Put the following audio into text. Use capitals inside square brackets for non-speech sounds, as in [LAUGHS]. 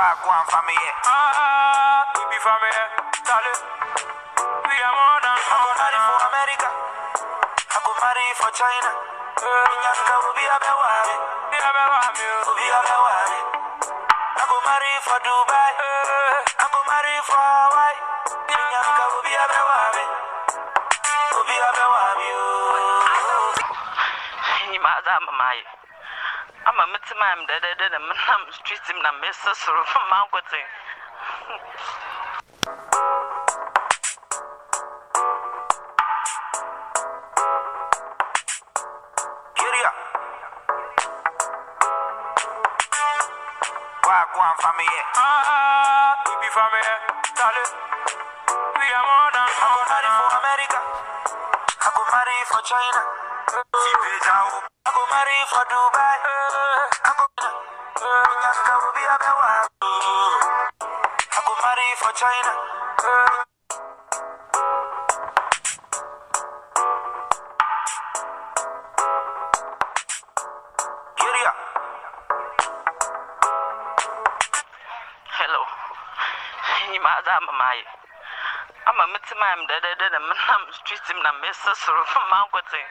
Ah, ah, from here, Charlie. We are more than I go marry for America. I go marry for China. Nyaka ubi abeware, We are better than you. ubi abeware. I go marry for Dubai. Eh. I go marry for Hawaii. Nyaka ubi abeware, ubi abeware. ma za mu maye ama mete ma m dɛdɛdɛ na menam street m na mese soro ma nkote Giria. Wagwan family. Ah, we be from here, We are more than I go marry for America. I go marry for China. I go marry for Dubai. I go Nyaka ubi abeware. I go marry for China. Giria. hello ma za mu maye ama mete ma m dɛdɛdɛ na menam street m na mese soro [LAUGHS] ma nkote